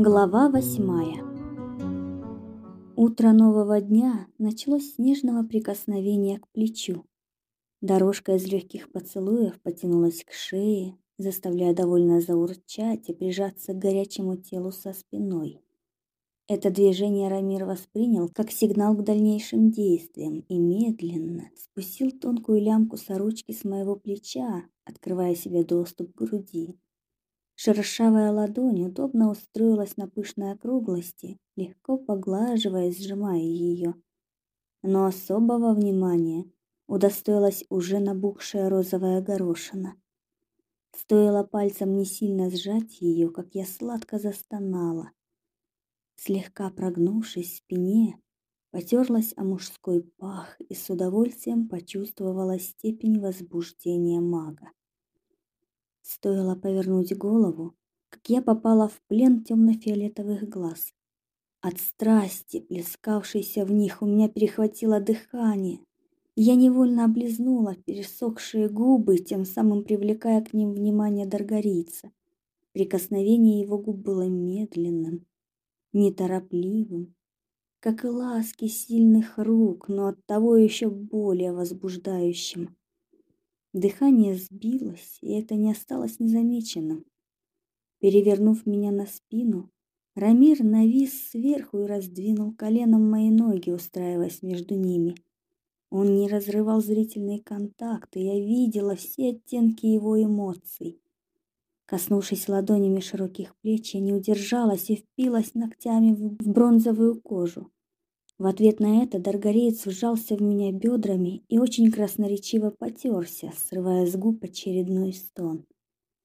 Глава восьмая Утро нового дня началось с нежного прикосновения к плечу. Дорожка из легких поцелуев потянулась к шее, заставляя довольно заурчать и прижаться к горячему телу со спиной. Это движение Рамир воспринял как сигнал к дальнейшим действиям и медленно спустил тонкую лямку сорочки с моего плеча, открывая себе доступ к груди. Шершавая ладонь удобно устроилась на пышной округлости, легко поглаживая и сжимая ее. Но особого внимания удостоилась уже набухшая розовая горошина. Стоило пальцем не сильно сжать ее, как я сладко застонала. Слегка прогнувшись в спине, потерлась о мужской пах и с удовольствием почувствовала степень возбуждения мага. Стоило повернуть голову, как я попала в плен темно-фиолетовых глаз. От страсти, плескавшейся в них, у меня перехватило дыхание. Я невольно облизнула пересохшие губы, тем самым привлекая к ним внимание Даргарица. Прикосновение его губ было медленным, неторопливым, как и ласки сильных рук, но оттого еще более возбуждающим. Дыхание сбилось, и это не осталось незамеченным. Перевернув меня на спину, Рамир навис сверху и раздвинул коленом мои ноги, устраиваясь между ними. Он не разрывал зрительный контакт, и я видела все оттенки его эмоций. Коснувшись ладонями широких плеч, я не удержалась и впилась ногтями в бронзовую кожу. В ответ на это Даргареец вжался в меня бедрами и очень красноречиво потерся, срывая с губ очередной стон.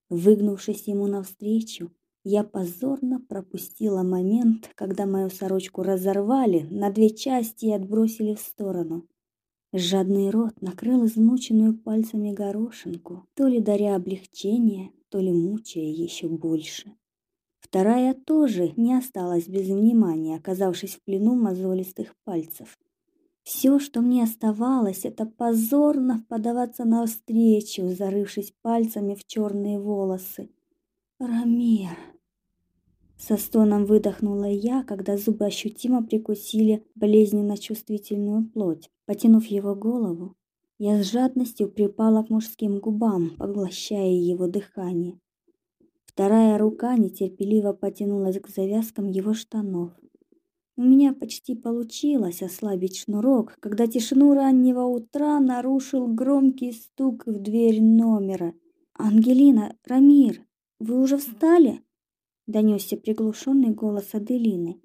Выгнувшись ему навстречу, я позорно пропустила момент, когда мою сорочку разорвали на две части и отбросили в сторону. Жадный рот накрыл измученную пальцами горошинку, то ли даря облегчение, то ли мучая еще больше. Вторая тоже не осталась без внимания, оказавшись в плену мозолистых пальцев. Все, что мне оставалось, это позорно подаваться навстречу, зарывшись пальцами в черные волосы. Рамир. Со стоном выдохнула я, когда зубы ощутимо прикусили болезненно чувствительную плоть. Потянув его голову, я с жадностью припала к мужским губам, поглощая его дыхание. Вторая рука нетерпеливо потянулась к завязкам его штанов. У меня почти получилось ослабить шнурок, когда тишину раннего утра нарушил громкий стук в дверь номера. «Ангелина, Рамир, вы уже встали?» Донесся приглушенный голос Аделины.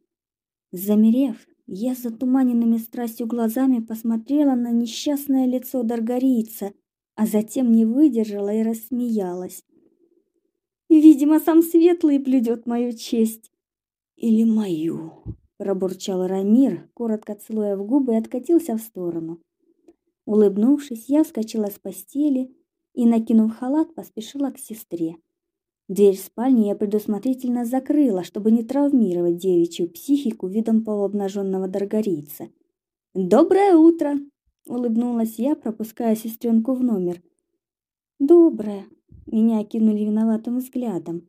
Замерев, я с затуманенными страстью глазами посмотрела на несчастное лицо Даргарица, а затем не выдержала и рассмеялась. Видимо, сам Светлый блюдет мою честь. Или мою, пробурчал Рамир, коротко целуя в губы и откатился в сторону. Улыбнувшись, я вскочила с постели и, накинув халат, поспешила к сестре. Дверь спальни я предусмотрительно закрыла, чтобы не травмировать девичью психику видом полуобнаженного даргарийца. «Доброе утро!» — улыбнулась я, пропуская сестренку в номер. «Доброе!» Меня окинули виноватым взглядом.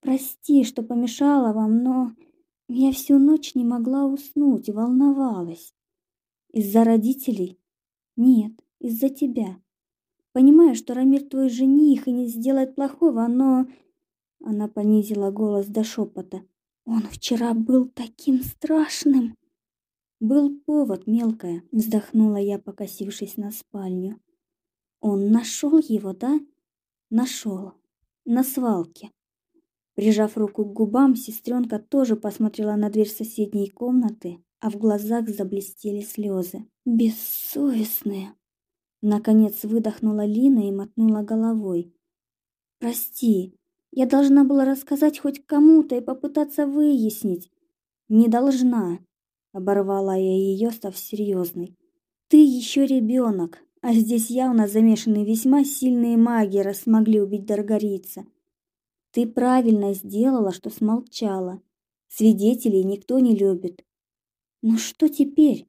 Прости, что помешала вам, но я всю ночь не могла уснуть и волновалась. Из-за родителей? Нет, из-за тебя. Понимаю, что Рамир твой жених и не сделает плохого, но она понизила голос до шепота. Он вчера был таким страшным. Был повод, мелкая, вздохнула я, покосившись на спальню. Он нашел его, да? Нашел. На свалке. Прижав руку к губам, сестренка тоже посмотрела на дверь соседней комнаты, а в глазах заблестели слезы. Бессовестные. Наконец выдохнула Лина и мотнула головой. Прости, я должна была рассказать хоть кому-то и попытаться выяснить. Не должна, оборвала я ее, став серьезной. Ты еще ребенок, а здесь явно замешаны весьма сильные маги, раз смогли убить Даргарица. Ты правильно сделала, что смолчала. Свидетелей никто не любит. Ну что теперь?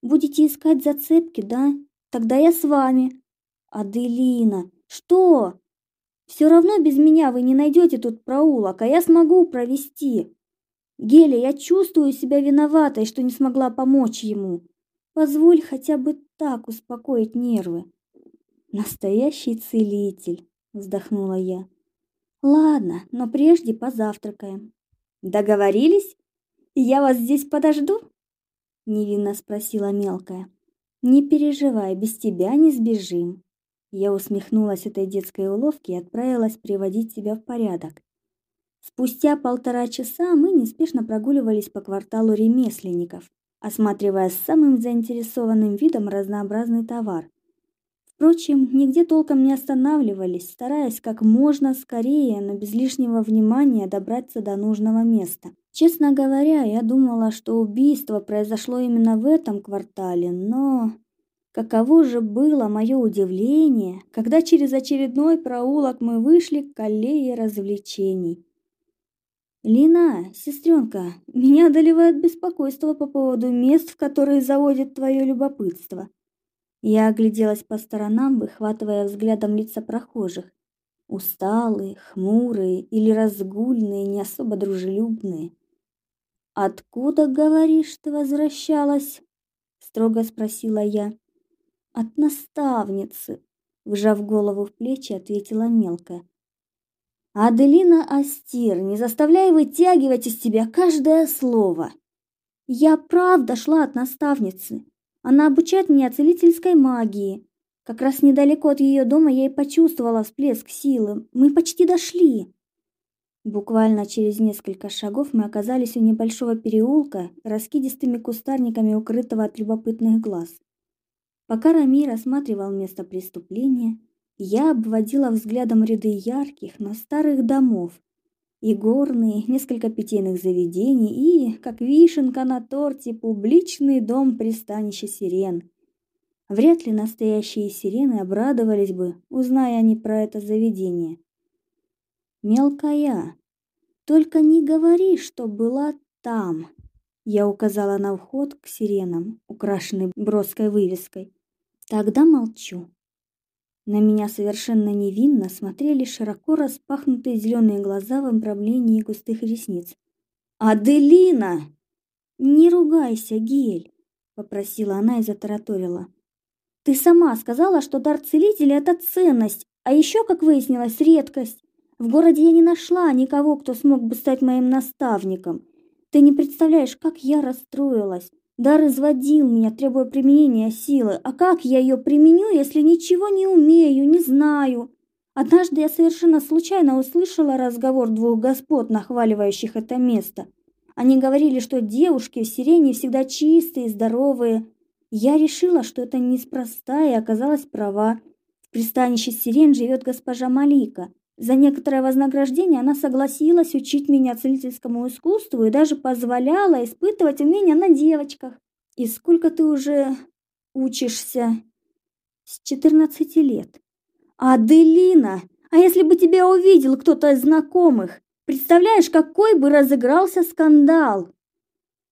Будете искать зацепки, да? Тогда я с вами. Аделина, что? Все равно без меня вы не найдете тут проулок, а я смогу провести. Геля, я чувствую себя виноватой, что не смогла помочь ему. Позволь хотя бы так успокоить нервы. Настоящий целитель, вздохнула я. Ладно, но прежде позавтракаем. Договорились? Я вас здесь подожду? Невинно спросила мелкая. Не переживай, без тебя не сбежим. Я усмехнулась этой детской уловке и отправилась приводить себя в порядок. Спустя полтора часа мы неспешно прогуливались по кварталу ремесленников, осматривая с самым заинтересованным видом разнообразный товар. Впрочем, нигде толком не останавливались, стараясь как можно скорее, но без лишнего внимания добраться до нужного места. Честно говоря, я думала, что убийство произошло именно в этом квартале, но каково же было мое удивление, когда через очередной проулок мы вышли к аллее развлечений. Лина, сестренка, меня одолевает беспокойство по поводу мест, в которые заводит твое любопытство. Я огляделась по сторонам, выхватывая взглядом лица прохожих. Усталые, хмурые или разгульные, не особо дружелюбные. «Откуда, говоришь, ты возвращалась?» — строго спросила я. «От наставницы», — вжав голову в плечи, ответила мелкая. «Аделина Астир, не заставляй вытягивать из тебя каждое слово. Я правда шла от наставницы. Она обучает меня целительской магии. Как раз недалеко от ее дома я и почувствовала всплеск силы. Мы почти дошли. Буквально через несколько шагов мы оказались у небольшого переулка, раскидистыми кустарниками укрытого от любопытных глаз. Пока Рами рассматривал место преступления, я обводила взглядом ряды ярких, но старых домов, и горные, несколько питейных заведений, и, как вишенка на торте, публичный дом пристанища сирен. Вряд ли настоящие сирены обрадовались бы, узная они про это заведение. «Мелкая, только не говори, что была там!» Я указала на вход к сиренам, украшенный броской вывеской. «Тогда молчу». На меня совершенно невинно смотрели широко распахнутые зеленые глаза в обрамлении густых ресниц. «Аделина!» «Не ругайся, Гель!» — попросила она и затараторила. «Ты сама сказала, что дар целителя — это ценность, а еще, как выяснилось, редкость. В городе я не нашла никого, кто смог бы стать моим наставником. Ты не представляешь, как я расстроилась. Дар изводил меня, требуя применения силы. А как я ее применю, если ничего не умею, не знаю? Однажды я совершенно случайно услышала разговор двух господ, нахваливающих это место. Они говорили, что девушки в сирене всегда чистые, здоровые. Я решила, что это неспроста, и оказалась права. В пристанище сирен живет госпожа Малика. За некоторое вознаграждение она согласилась учить меня целительскому искусству и даже позволяла испытывать умения на девочках. И сколько ты уже учишься? С 14 лет. Аделина, а если бы тебя увидел кто-то из знакомых? Представляешь, какой бы разыгрался скандал?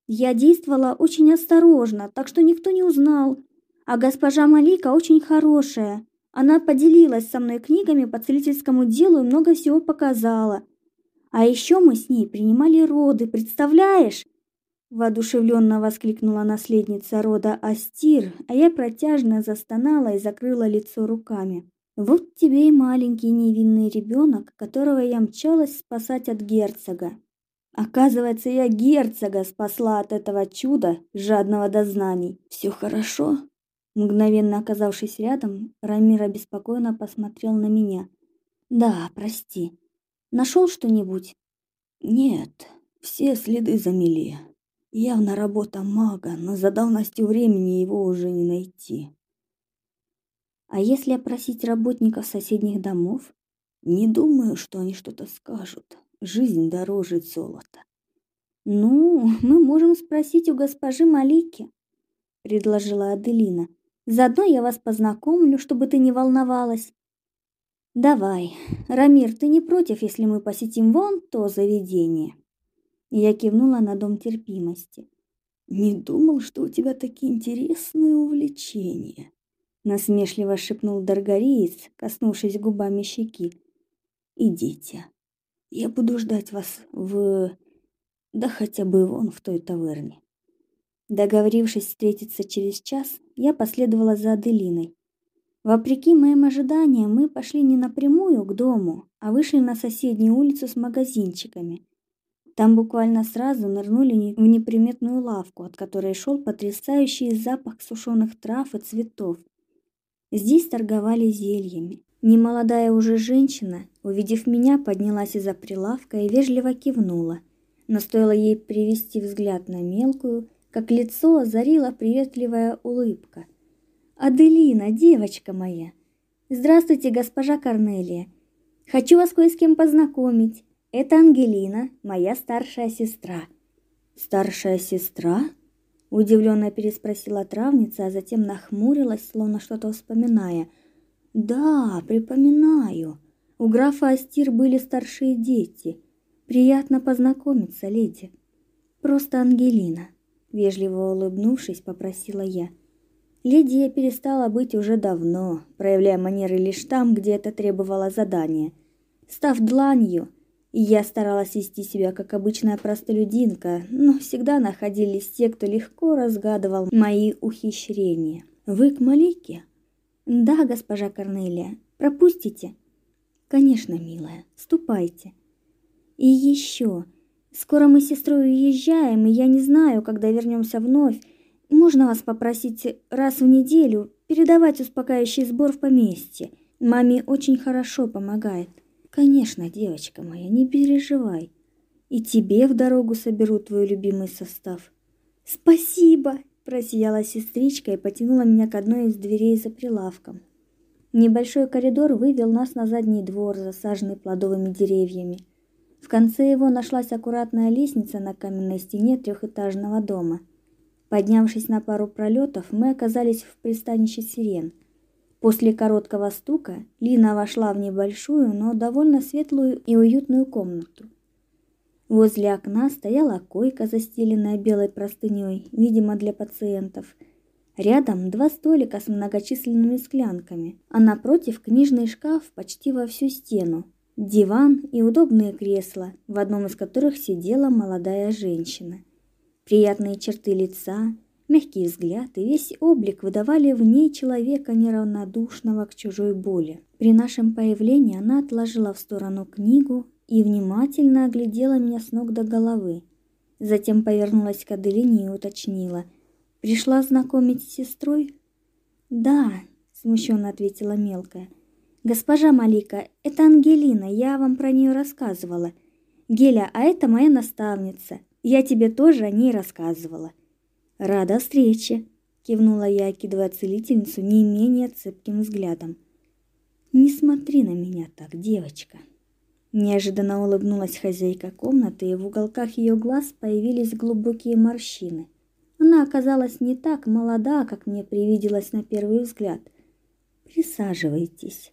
Я действовала очень осторожно, так что никто не узнал. А госпожа Малика очень хорошая. Она поделилась со мной книгами по целительскому делу и много всего показала. А еще мы с ней принимали роды, представляешь? Воодушевленно воскликнула наследница рода Астир, а я протяжно застонала и закрыла лицо руками. Вот тебе и маленький невинный ребенок, которого я мчалась спасать от герцога. Оказывается, я герцога спасла от этого чуда, жадного до знаний. Все хорошо? Мгновенно оказавшись рядом, Рамир обеспокоенно посмотрел на меня. «Да, прости. Нашел что-нибудь?» «Нет, все следы замели. Явно работа мага, но за давностью времени его уже не найти». «А если опросить работников соседних домов?» «Не думаю, что они что-то скажут. Жизнь дороже золота». «Ну, мы можем спросить у госпожи Малики», — предложила Аделина. Заодно я вас познакомлю, чтобы ты не волновалась. Давай, Рамир, ты не против, если мы посетим вон то заведение? Я кивнула на дом терпимости. Не думал, что у тебя такие интересные увлечения, насмешливо шепнул Даргариец, коснувшись губами щеки. Идите. Я буду ждать вас в да хотя бы вон в той таверне. Договорившись встретиться через час, я последовала за Аделиной. Вопреки моим ожиданиям, мы пошли не напрямую к дому, а вышли на соседнюю улицу с магазинчиками. Там буквально сразу нырнули в неприметную лавку, от которой шел потрясающий запах сушеных трав и цветов. Здесь торговали зельями. Немолодая уже женщина, увидев меня, поднялась из-за прилавка и вежливо кивнула. Но стоило ей привести взгляд на мелкую, как лицо озарила приветливая улыбка – Аделина, девочка моя. Здравствуйте, госпожа Корнелия. Хочу вас кое с кем познакомить. Это Ангелина, моя старшая сестра. Старшая сестра? Удивленно переспросила травница, а затем нахмурилась, словно что-то вспоминая. Да, припоминаю. У графа Астир были старшие дети. Приятно познакомиться, леди. Просто Ангелина, вежливо улыбнувшись, попросила я. Лидия перестала быть уже давно, проявляя манеры лишь там, где это требовало задания. Став дланью, я старалась вести себя как обычная простолюдинка, но всегда находились те, кто легко разгадывал мои ухищрения. «Вы к Малике?» «Да, госпожа Корнелия. Пропустите?» «Конечно, милая. Ступайте». «И еще. Скоро мы с сестрой уезжаем, и я не знаю, когда вернемся вновь, можно вас попросить раз в неделю передавать успокаивающий сбор в поместье? Маме очень хорошо помогает. Конечно, девочка моя, не переживай. И тебе в дорогу соберу твой любимый состав. Спасибо, просияла сестричка и потянула меня к одной из дверей за прилавком. Небольшой коридор вывел нас на задний двор, засаженный плодовыми деревьями. В конце его нашлась аккуратная лестница на каменной стене трехэтажного дома – Поднявшись на пару пролетов, мы оказались в пристанище Сирен. После короткого стука Лина вошла в небольшую, но довольно светлую и уютную комнату. Возле окна стояла койка, застеленная белой простыней, видимо, для пациентов. Рядом два столика с многочисленными склянками, а напротив книжный шкаф почти во всю стену, диван и удобные кресла, в одном из которых сидела молодая женщина. Приятные черты лица, мягкий взгляд и весь облик выдавали в ней человека неравнодушного к чужой боли. При нашем появлении она отложила в сторону книгу и внимательно оглядела меня с ног до головы. Затем повернулась к Аделине и уточнила. «Пришла знакомить с сестрой?» «Да», — смущенно ответила мелкая. «Госпожа Малика, это Ангелина, я вам про нее рассказывала. Геля, а это моя наставница. Я тебе тоже о ней рассказывала. Рада встрече, кивнула я, окидывая целительницу не менее цепким взглядом. Не смотри на меня так, девочка. Неожиданно улыбнулась хозяйка комнаты, и в уголках ее глаз появились глубокие морщины. Она оказалась не так молода, как мне привиделось на первый взгляд. Присаживайтесь.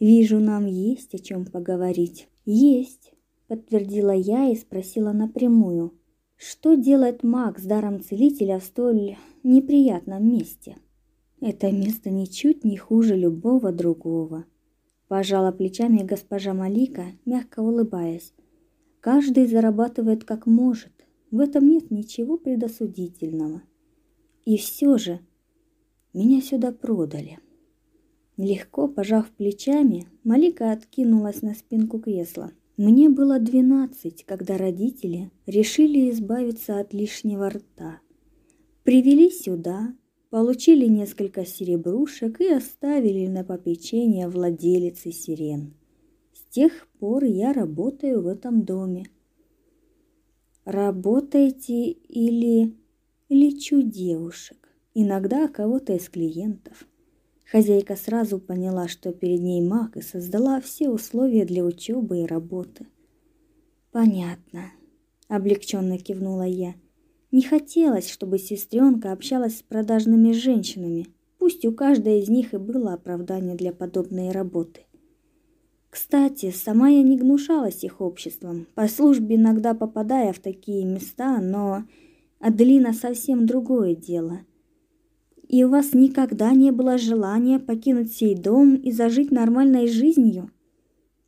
Вижу, нам есть о чем поговорить. Есть, подтвердила я и спросила напрямую. Что делает маг с даром целителя в столь неприятном месте? Это место ничуть не хуже любого другого. Пожала плечами госпожа Малика, мягко улыбаясь. Каждый зарабатывает как может. В этом нет ничего предосудительного. И все же меня сюда продали. Легко пожав плечами, Малика откинулась на спинку кресла. Мне было двенадцать, когда родители решили избавиться от лишнего рта. Привели сюда, получили несколько серебрушек и оставили на попечение владелицы сирен. С тех пор я работаю в этом доме. Работаете или лечу девушек, иногда кого-то из клиентов. Хозяйка сразу поняла, что перед ней маг и создала все условия для учебы и работы. Понятно, облегченно кивнула я. Не хотелось, чтобы сестренка общалась с продажными женщинами. Пусть у каждой из них и было оправдание для подобной работы. Кстати, сама я не гнушалась их обществом, по службе иногда попадая в такие места, но Аделина совсем другое дело. И у вас никогда не было желания покинуть сей дом и зажить нормальной жизнью?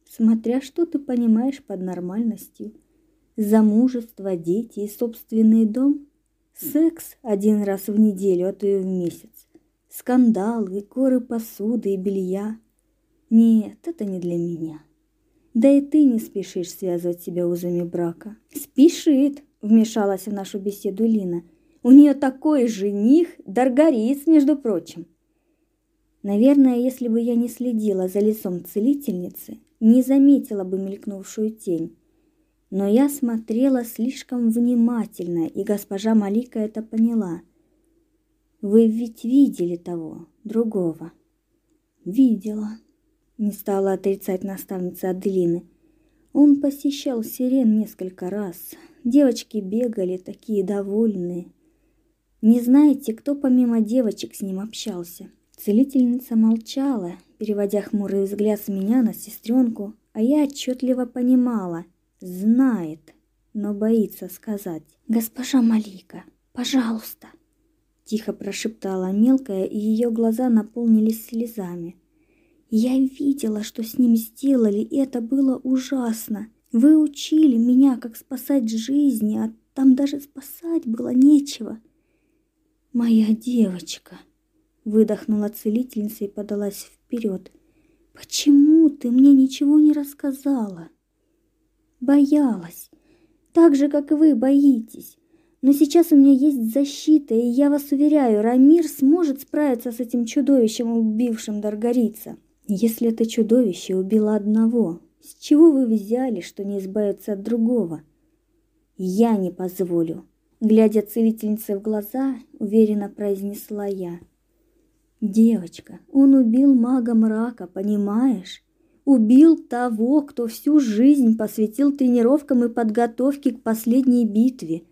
Смотря что ты понимаешь под нормальностью. Замужество, дети и собственный дом? Секс один раз в неделю, а то и в месяц. Скандалы, горы посуды и белья. Нет, это не для меня. Да и ты не спешишь связывать себя узами брака. Спешит, вмешалась в нашу беседу Лина. У нее такой жених, Даргарис, между прочим. Наверное, если бы я не следила за лицом целительницы, не заметила бы мелькнувшую тень. Но я смотрела слишком внимательно, и госпожа Малика это поняла. Вы ведь видели того, другого. Видела. Не стала отрицать наставница Аделины. Он посещал сирен несколько раз. Девочки бегали такие довольные. Не знаете, кто помимо девочек с ним общался? Целительница молчала, переводя хмурый взгляд с меня на сестренку, а я отчетливо понимала, знает, но боится сказать. «Госпожа Малика, пожалуйста!» Тихо прошептала мелкая, и ее глаза наполнились слезами. «Я видела, что с ним сделали, и это было ужасно. Вы учили меня, как спасать жизни, а там даже спасать было нечего. Моя девочка!» Выдохнула целительница и подалась вперед. «Почему ты мне ничего не рассказала?» «Боялась. Так же, как и вы боитесь. Но сейчас у меня есть защита, и я вас уверяю, Рамир сможет справиться с этим чудовищем, убившим Даргарица. Если это чудовище убило одного, с чего вы взяли, что не избавиться от другого? Я не позволю. Глядя целительнице в глаза, уверенно произнесла я. Девочка, он убил мага мрака, понимаешь? Убил того, кто всю жизнь посвятил тренировкам и подготовке к последней битве.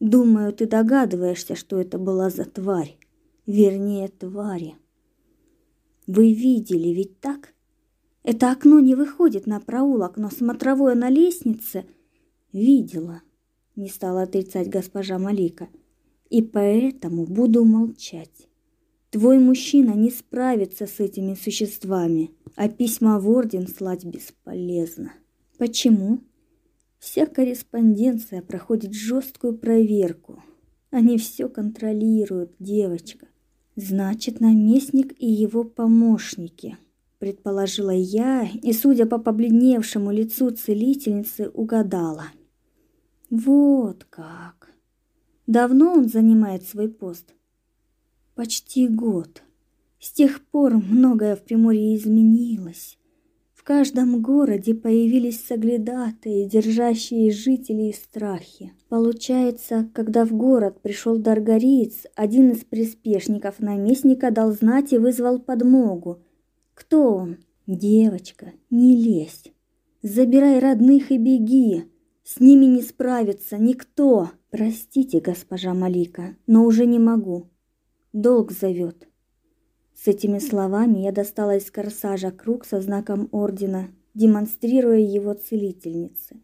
Думаю, ты догадываешься, что это была за тварь. Вернее, твари. Вы видели, ведь так? Это окно не выходит на проулок, но смотровое на лестнице видела. Не стала отрицать госпожа Малика. И поэтому буду молчать. Твой мужчина не справится с этими существами, а письма в орден слать бесполезно. Почему? Вся корреспонденция проходит жесткую проверку. Они все контролируют, девочка. Значит, наместник и его помощники, предположила я, и, судя по побледневшему лицу целительницы, угадала. Вот как. Давно он занимает свой пост? Почти год. С тех пор многое в Приморье изменилось. В каждом городе появились соглядатые, держащие жителей в страхе. Получается, когда в город пришел Даргариец, один из приспешников наместника дал знать и вызвал подмогу. Кто он? Девочка, не лезь. Забирай родных и беги. С ними не справится никто. Простите, госпожа Малика, но уже не могу. Долг зовет. С этими словами я достала из корсажа круг со знаком ордена, демонстрируя его целительнице.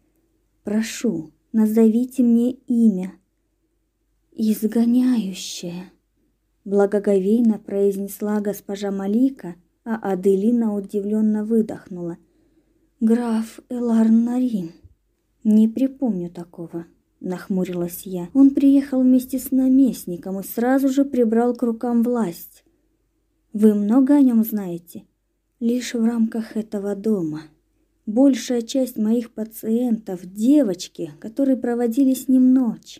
Прошу, назовите мне имя. Изгоняющая, благоговейно произнесла госпожа Малика, а Аделина удивленно выдохнула. Граф Эларнарин. Не припомню такого нахмурилась я. Он приехал вместе с наместником и сразу же прибрал к рукам власть. Вы много о нем знаете? Лишь в рамках этого дома. Большая часть моих пациентов девочки, которые проводили с ним ночь.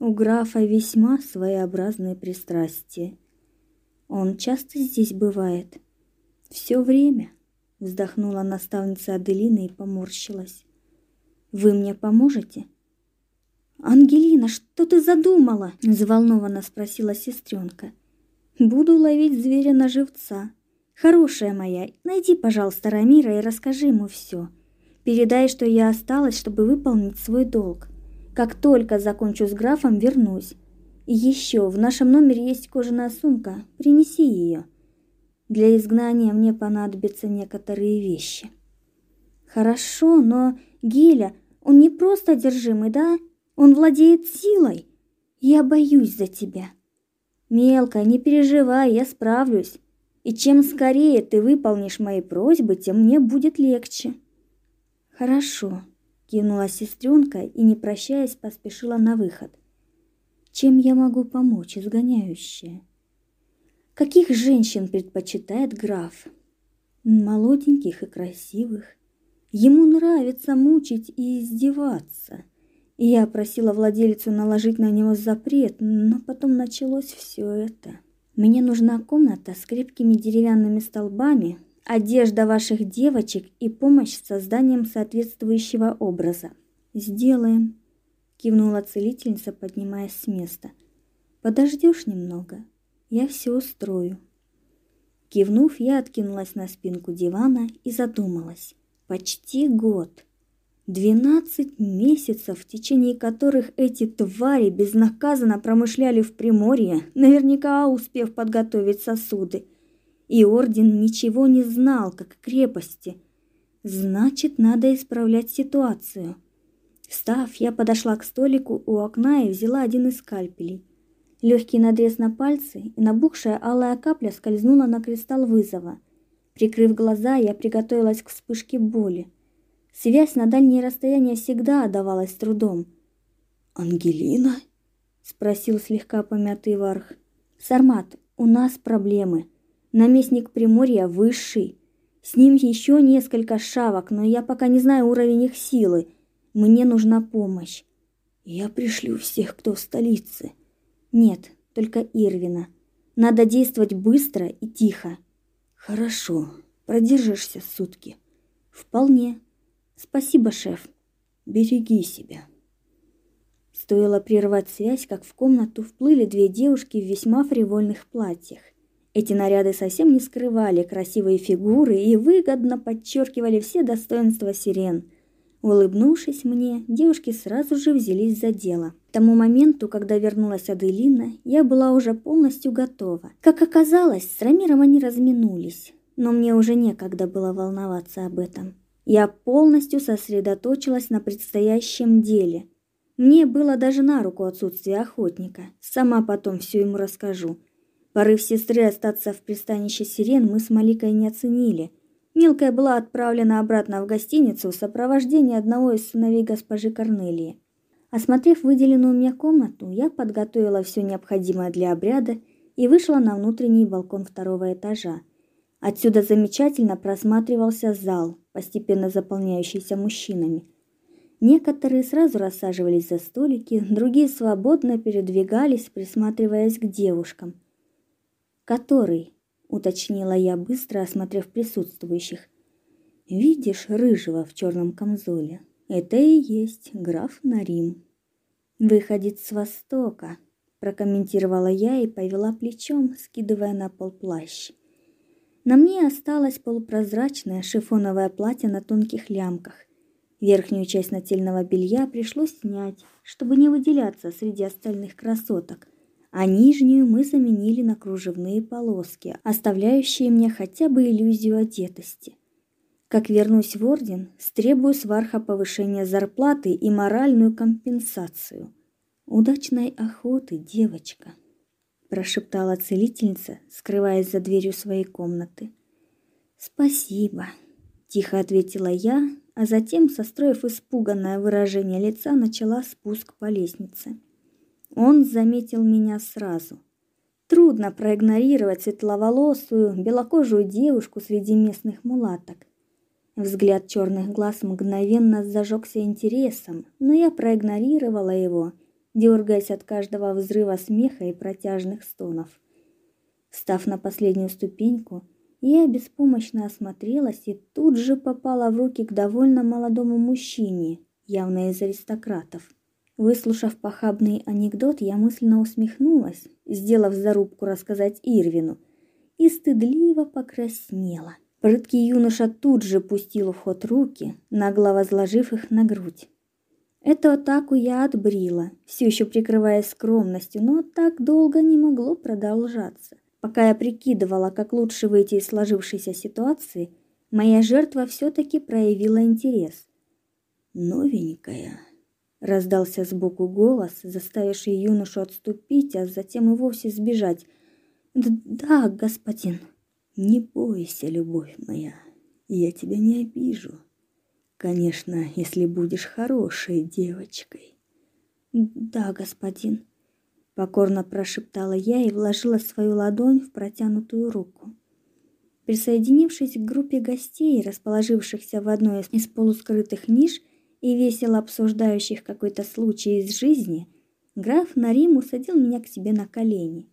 У графа весьма своеобразные пристрастия. Он часто здесь бывает. Все время, вздохнула наставница Аделина и поморщилась. Вы мне поможете? «Ангелина, что ты задумала?» – заволнованно спросила сестренка. «Буду ловить зверя на живца. Хорошая моя, найди, пожалуйста, Рамира и расскажи ему все. Передай, что я осталась, чтобы выполнить свой долг. Как только закончу с графом, вернусь. И еще, в нашем номере есть кожаная сумка. Принеси ее. Для изгнания мне понадобятся некоторые вещи». «Хорошо, но, Геля, он не просто одержимый, да?» Он владеет силой. Я боюсь за тебя. Мелко, не переживай, я справлюсь. И чем скорее ты выполнишь мои просьбы, тем мне будет легче. Хорошо. кинула сестренка и, не прощаясь, поспешила на выход. Чем я могу помочь, изгоняющая? Каких женщин предпочитает граф? Молоденьких и красивых. Ему нравится мучить и издеваться. И я просила владелицу наложить на него запрет, но потом началось все это. Мне нужна комната с крепкими деревянными столбами, одежда ваших девочек и помощь с созданием соответствующего образа. Сделаем, кивнула целительница, поднимаясь с места. Подождешь немного, я все устрою. Кивнув, я откинулась на спинку дивана и задумалась. Почти год. Двенадцать месяцев, в течение которых эти твари безнаказанно промышляли в Приморье, наверняка успев подготовить сосуды. И орден ничего не знал, как крепости. Значит, надо исправлять ситуацию. Встав, я подошла к столику у окна и взяла один из скальпелей. Легкий надрез на пальцы, и набухшая алая капля скользнула на кристалл вызова. Прикрыв глаза, я приготовилась к вспышке боли. Связь на дальние расстояния всегда отдавалась трудом. «Ангелина?» — спросил слегка помятый Варх. «Сармат, у нас проблемы. Наместник Приморья высший. С ним еще несколько шавок, но я пока не знаю уровень их силы. Мне нужна помощь». «Я пришлю всех, кто в столице», нет, только Ирвина. Надо действовать быстро и тихо. Хорошо. Продержишься сутки. Вполне. Спасибо, шеф. Береги себя. Стоило прервать связь, как в комнату вплыли две девушки в весьма фривольных платьях. Эти наряды совсем не скрывали красивые фигуры и выгодно подчеркивали все достоинства сирен. Улыбнувшись мне, девушки сразу же взялись за дело. К тому моменту, когда вернулась Аделина, я была уже полностью готова. Как оказалось, с Рамиром они разминулись, но мне уже некогда было волноваться об этом. Я полностью сосредоточилась на предстоящем деле. Мне было даже на руку отсутствие охотника. Сама потом все ему расскажу. Порыв сестры остаться в пристанище Сирен мы с Маликой не оценили – Милкая была отправлена обратно в гостиницу в сопровождении одного из сыновей госпожи Корнелии. Осмотрев выделенную мне комнату, я подготовила все необходимое для обряда и вышла на внутренний балкон второго этажа. Отсюда замечательно просматривался зал, постепенно заполняющийся мужчинами. Некоторые сразу рассаживались за столики, другие свободно передвигались, присматриваясь к девушкам. Который уточнила я, быстро осмотрев присутствующих. Видишь рыжего в черном камзоле? Это и есть граф Нарим. Выходит с востока, прокомментировала я и повела плечом, скидывая на пол плащ. На мне осталось полупрозрачное шифоновое платье на тонких лямках. Верхнюю часть нательного белья пришлось снять, чтобы не выделяться среди остальных красоток а нижнюю мы заменили на кружевные полоски, оставляющие мне хотя бы иллюзию одетости. Как вернусь в орден, стребую с Варха повышения зарплаты и моральную компенсацию. Удачной охоты, девочка, прошептала целительница, скрываясь за дверью своей комнаты. Спасибо, тихо ответила я, а затем, состроив испуганное выражение лица, начала спуск по лестнице. Он заметил меня сразу. Трудно проигнорировать светловолосую, белокожую девушку среди местных мулаток. Взгляд черных глаз мгновенно зажегся интересом, но я проигнорировала его, дергаясь от каждого взрыва смеха и протяжных стонов. Встав на последнюю ступеньку, я беспомощно осмотрелась и тут же попала в руки к довольно молодому мужчине, явно из аристократов. Выслушав похабный анекдот, я мысленно усмехнулась, сделав зарубку рассказать Ирвину, и стыдливо покраснела. Прыткий юноша тут же пустил в ход руки, нагло возложив их на грудь. Эту атаку я отбрила, все еще прикрываясь скромностью, но так долго не могло продолжаться. Пока я прикидывала, как лучше выйти из сложившейся ситуации, моя жертва все таки проявила интерес. Новенькая, Раздался сбоку голос, заставивший юношу отступить, а затем и вовсе сбежать. "Да, господин". "Не бойся, любовь моя. Я тебя не обижу. Конечно, если будешь хорошей девочкой. Да, господин, покорно прошептала я и вложила свою ладонь в протянутую руку. Присоединившись к группе гостей, расположившихся в одной из полускрытых ниш и весело обсуждающих какой-то случай из жизни, граф Нарим усадил меня к себе на колени.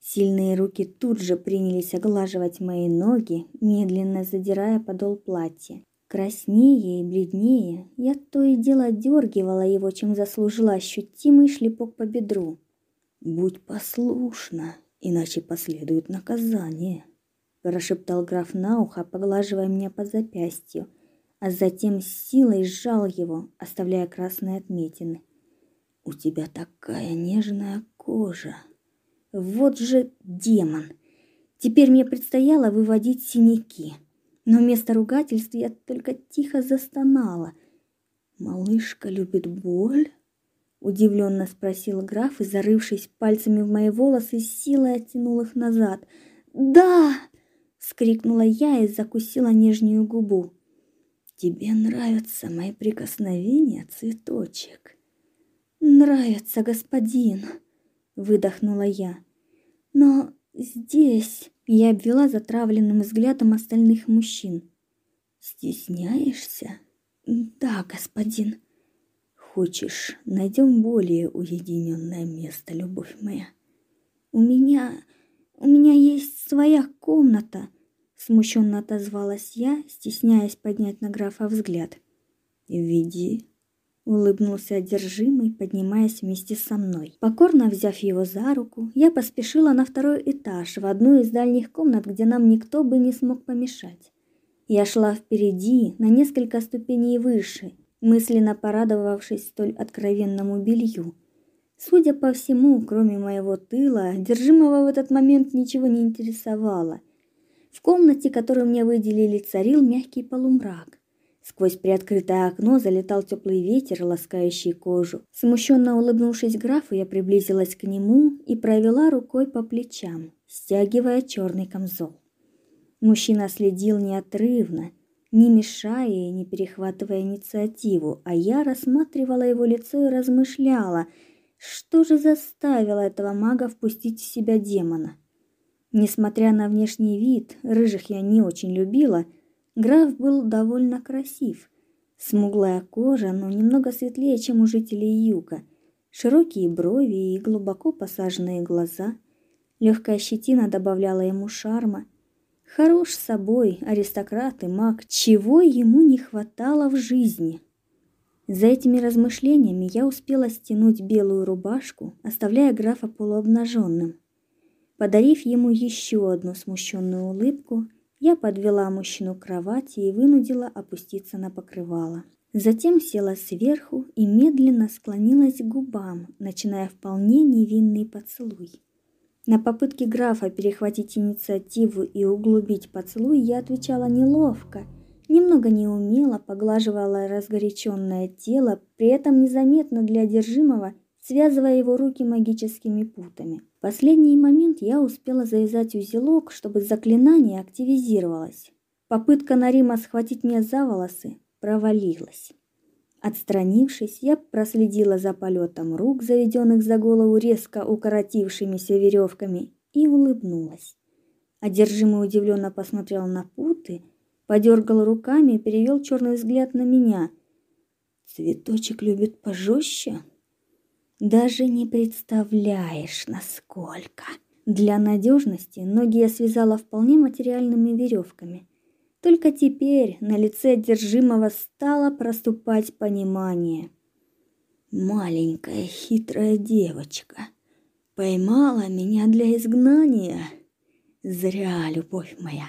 Сильные руки тут же принялись оглаживать мои ноги, медленно задирая подол платья. Краснее и бледнее, я то и дело отдергивала его, чем заслужила ощутимый шлепок по бедру. «Будь послушна, иначе последует наказание», – прошептал граф на ухо, поглаживая меня по запястью, а затем силой сжал его, оставляя красные отметины. «У тебя такая нежная кожа!» Вот же демон! Теперь мне предстояло выводить синяки, но вместо ругательств я только тихо застонала. «Малышка любит боль?» Удивленно спросил граф и, зарывшись пальцами в мои волосы, силой оттянул их назад. «Да!» — скрикнула я и закусила нижнюю губу. «Тебе нравятся мои прикосновения, цветочек?» «Нравится, господин!» — выдохнула я. «Но здесь...» — я обвела затравленным взглядом остальных мужчин. «Стесняешься?» «Да, господин». Хочешь, найдем более уединенное место, любовь моя? У меня... у меня есть своя комната, смущенно отозвалась я, стесняясь поднять на графа взгляд. Веди, улыбнулся одержимый, поднимаясь вместе со мной. Покорно взяв его за руку, я поспешила на второй этаж, в одну из дальних комнат, где нам никто бы не смог помешать. Я шла впереди, на несколько ступеней выше, мысленно порадовавшись столь откровенному белью. Судя по всему, кроме моего тыла, держимого в этот момент ничего не интересовало. В комнате, которую мне выделили, царил мягкий полумрак. Сквозь приоткрытое окно залетал теплый ветер, ласкающий кожу. Смущенно улыбнувшись графу, я приблизилась к нему и провела рукой по плечам, стягивая черный камзол. Мужчина следил неотрывно, не мешая и не перехватывая инициативу, а я рассматривала его лицо и размышляла, что же заставило этого мага впустить в себя демона. Несмотря на внешний вид, рыжих я не очень любила, граф был довольно красив. Смуглая кожа, но немного светлее, чем у жителей юга. Широкие брови и глубоко посаженные глаза. Легкая щетина добавляла ему шарма – Хорош собой, аристократ и маг, чего ему не хватало в жизни. За этими размышлениями я успела стянуть белую рубашку, оставляя графа полуобнаженным. Подарив ему еще одну смущенную улыбку, я подвела мужчину к кровати и вынудила опуститься на покрывало. Затем села сверху и медленно склонилась к губам, начиная вполне невинный поцелуй. На попытки графа перехватить инициативу и углубить поцелуй я отвечала неловко, немного неумело поглаживала разгоряченное тело, при этом незаметно для одержимого связывая его руки магическими путами. В последний момент я успела завязать узелок, чтобы заклинание активизировалось. Попытка Нарима схватить меня за волосы провалилась. Отстранившись, я проследила за полетом рук, заведенных за голову резко укоротившимися веревками, и улыбнулась. Одержимый удивленно посмотрел на путы, подергал руками и перевел черный взгляд на меня. «Цветочек любит пожестче?» «Даже не представляешь, насколько!» Для надежности ноги я связала вполне материальными веревками. Только теперь на лице одержимого стало проступать понимание. Маленькая хитрая девочка поймала меня для изгнания. Зря, любовь моя,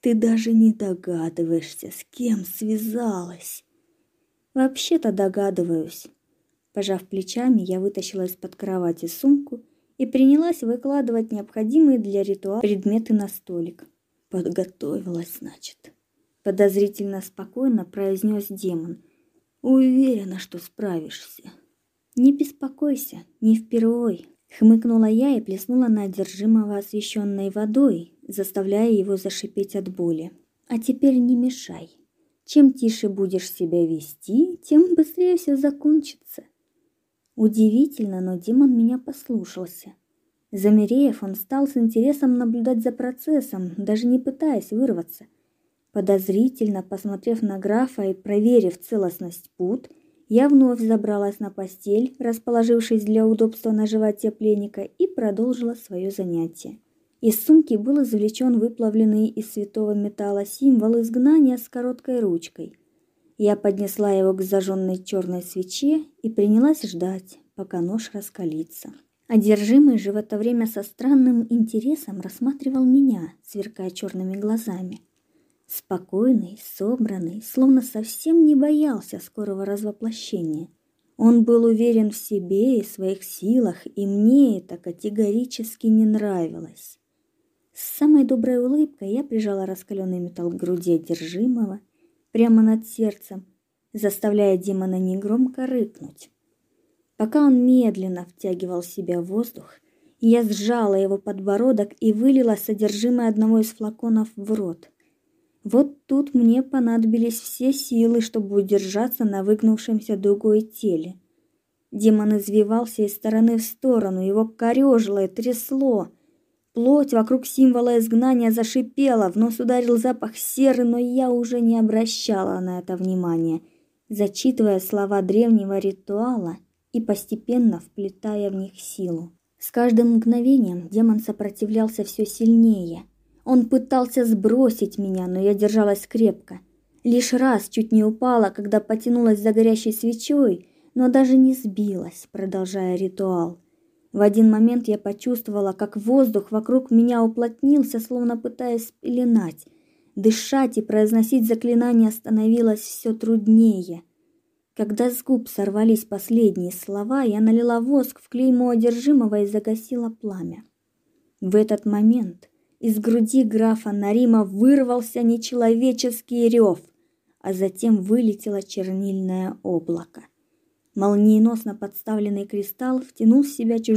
ты даже не догадываешься, с кем связалась. Вообще-то догадываюсь. Пожав плечами, я вытащила из-под кровати сумку и принялась выкладывать необходимые для ритуала предметы на столик. Подготовилась, значит. Подозрительно спокойно произнес демон. Уверена, что справишься. Не беспокойся, не впервой. Хмыкнула я и плеснула на одержимого освещенной водой, заставляя его зашипеть от боли. А теперь не мешай. Чем тише будешь себя вести, тем быстрее все закончится. Удивительно, но демон меня послушался. Замерев, он стал с интересом наблюдать за процессом, даже не пытаясь вырваться. Подозрительно посмотрев на графа и проверив целостность пут, я вновь забралась на постель, расположившись для удобства на животе пленника, и продолжила свое занятие. Из сумки был извлечен выплавленный из святого металла символ изгнания с короткой ручкой. Я поднесла его к зажженной черной свече и принялась ждать, пока нож раскалится. Одержимый же в это время со странным интересом рассматривал меня, сверкая черными глазами. Спокойный, собранный, словно совсем не боялся скорого развоплощения. Он был уверен в себе и своих силах, и мне это категорически не нравилось. С самой доброй улыбкой я прижала раскаленный металл к груди одержимого прямо над сердцем, заставляя демона негромко рыкнуть. Пока он медленно втягивал в себя воздух, я сжала его подбородок и вылила содержимое одного из флаконов в рот. Вот тут мне понадобились все силы, чтобы удержаться на выгнувшемся дугой теле. Демон извивался из стороны в сторону, его корёжило и трясло. Плоть вокруг символа изгнания зашипела, в нос ударил запах серы, но я уже не обращала на это внимания, зачитывая слова древнего ритуала и постепенно вплетая в них силу. С каждым мгновением демон сопротивлялся все сильнее – он пытался сбросить меня, но я держалась крепко. Лишь раз чуть не упала, когда потянулась за горящей свечой, но даже не сбилась, продолжая ритуал. В один момент я почувствовала, как воздух вокруг меня уплотнился, словно пытаясь пеленать. Дышать и произносить заклинания становилось все труднее. Когда с губ сорвались последние слова, я налила воск в клеймо одержимого и загасила пламя. В этот момент из груди графа Нарима вырвался нечеловеческий рев, а затем вылетело чернильное облако. Молниеносно подставленный кристалл втянул в себя чужой